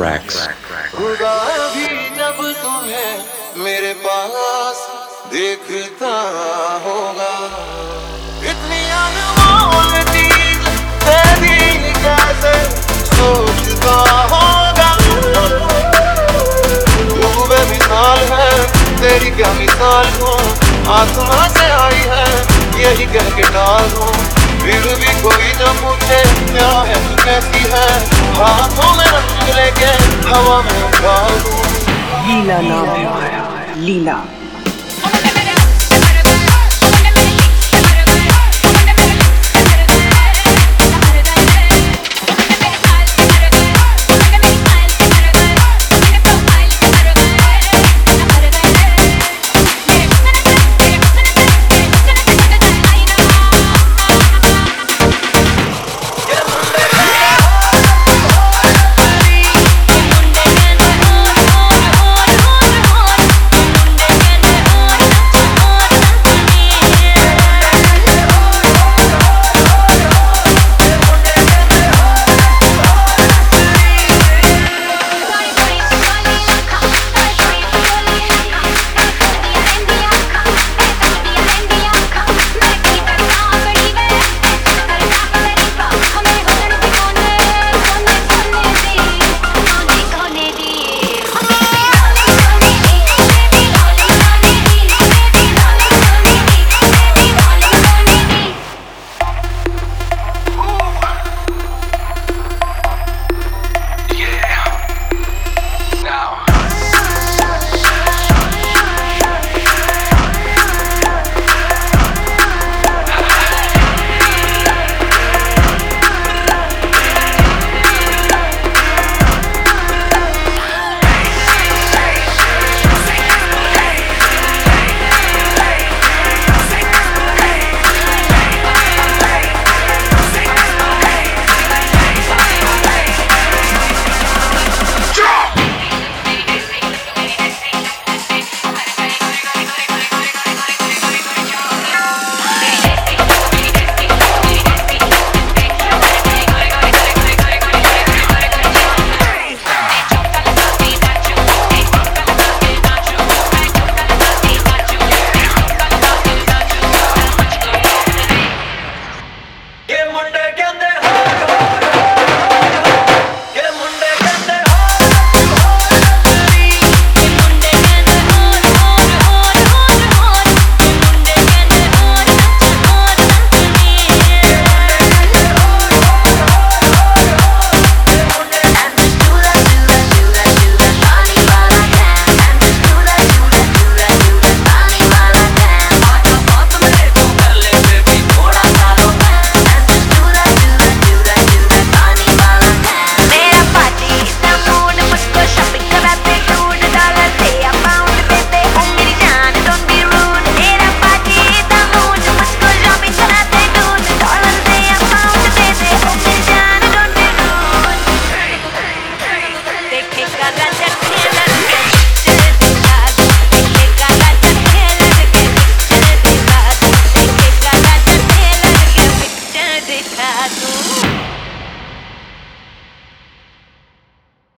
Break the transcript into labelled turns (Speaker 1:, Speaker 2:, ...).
Speaker 1: Rex.
Speaker 2: खुदा जब तुम्हें मेरे पास देखता होगा। इतनी अनमोल चीज़ तेरी कैसे सोचता होगा। तू बेमिसाल है, तेरी क्या मिसाल हो? आसमां से आई है, यही कह के डाल दूँ। फिर भी कोई न पूछे, क्या है कैसी है? हाथों में लेके हवा में।
Speaker 3: लीला नाम लीला।